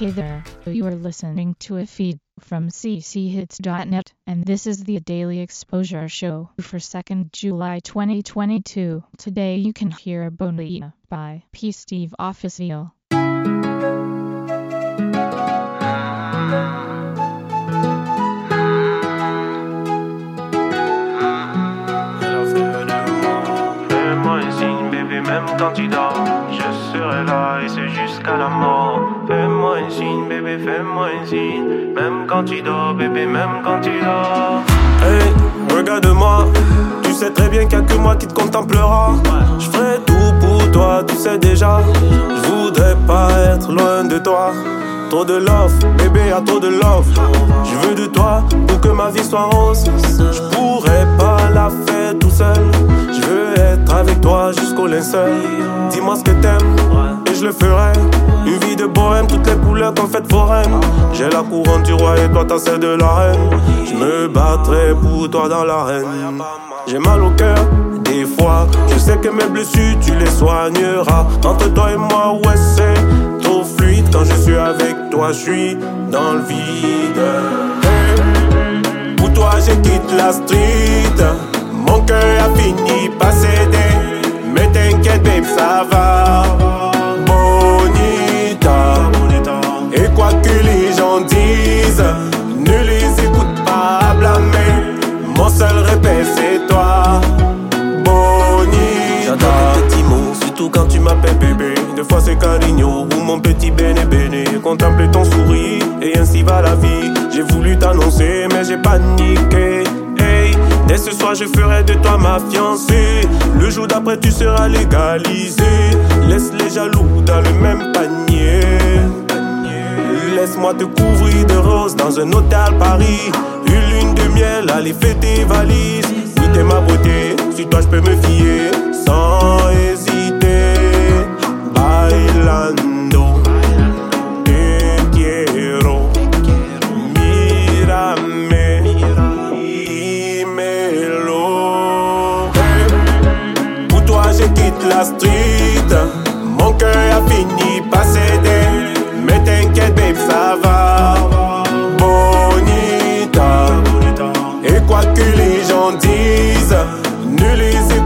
Hey there, you are listening to a feed from cchits.net, and this is the Daily Exposure Show for 2nd July 2022. Today you can hear a Bonita by P. Steve Official. Même quand fais-moi un signe. Même quand tu dors, bébé, même quand tu dors. Hey, regarde-moi. Tu sais très bien qu'il n'y a que moi qui te contemplera. Je ferai tout pour toi, tu sais déjà. Je voudrais pas être loin de toi. Trop de love, bébé, y'a trop de love. Je veux de toi pour que ma vie soit rose. Je pourrais pas la faire tout seul. Je veux être avec toi jusqu'au linceul. Dis-moi ce que t'aimes et je le ferai. Une vie de bohème, fête foraine. J'ai la couronne du roi et toi t'as celle de la reine. Je me battrai pour toi dans l'arène. J'ai mal au cœur, des fois. Je sais que mes blessures tu les soigneras. Entre toi et moi, ouais, c'est trop fluide. Quand je suis avec toi, je suis dans le vide. Pour toi, je quitte la street. Mon cœur a fini Des fois c'est Carigno ou mon petit béné béné. Contempler ton sourire et ainsi va la vie. J'ai voulu t'annoncer, mais j'ai paniqué. Hey, dès ce soir je ferai de toi ma fiancée. Le jour d'après tu seras légalisé. Laisse les jaloux dans le même panier. Laisse-moi te couvrir de roses dans un hôtel Paris. Une lune de miel, allez fêter valises. Oui, t'es ma beauté, sur toi je peux me fier sans hésiter. Je quitte la street. Mon cœur a fini par céder. Mais t'inquiète, babe, ça va. Bonita. Et quoi que les gens disent, ne les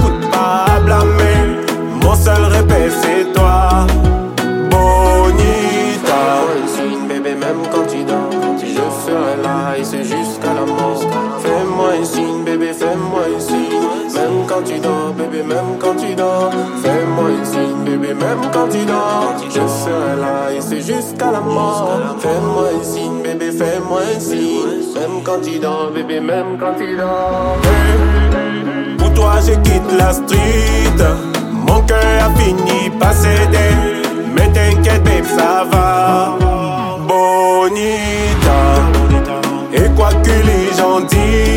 bébé, même quand tu dors. Fais-moi un signe, bébé, même quand tu dors. Je serai là et c'est jusqu'à la mort. Fais-moi un signe, bébé, fais-moi un signe. Même quand tu dors, bébé, même quand tu dors. Hey, Pour toi, je quitte la street. Mon cœur a fini par céder. Mais t'inquiète, babe, ça va. Bonita. Et quoi que les gens disent,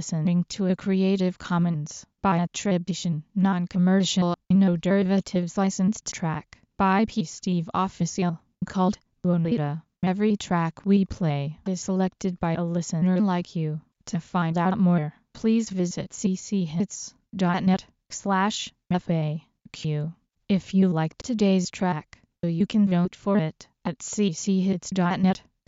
listening to a Creative Commons by attribution, non-commercial, no derivatives licensed track by P. Steve Official called Bonita. Every track we play is selected by a listener like you. To find out more, please visit cchits.net slash FAQ. If you liked today's track, you can vote for it at cchits.net